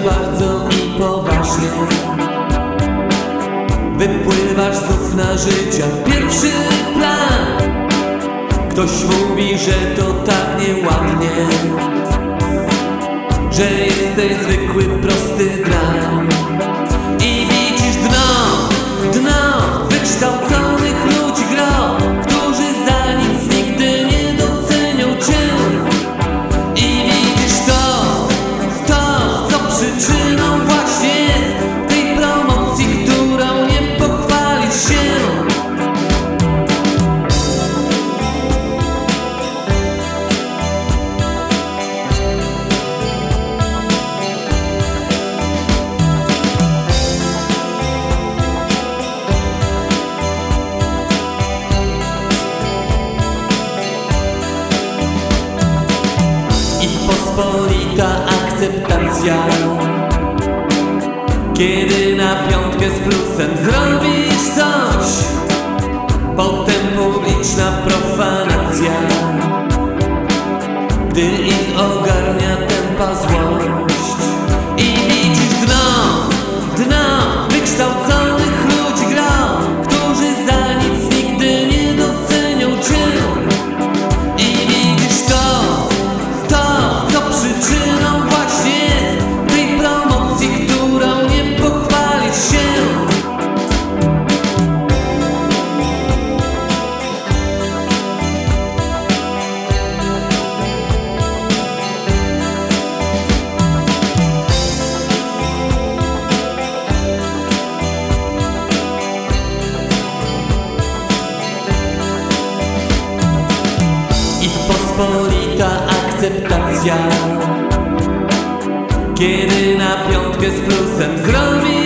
Bardzo i poważnie. Wypływasz znów na życia. Pierwszy plan. Ktoś mówi, że to tak nieładnie Że jesteś zwykły, prosty drań pospolita akceptacja. Kiedy na piątkę z plusem zrobisz coś Potem publiczna profanacja. Gdy ich ogarnia tempa złość pospolita akceptacja. Kiedy na piątkę z plusem zrobisz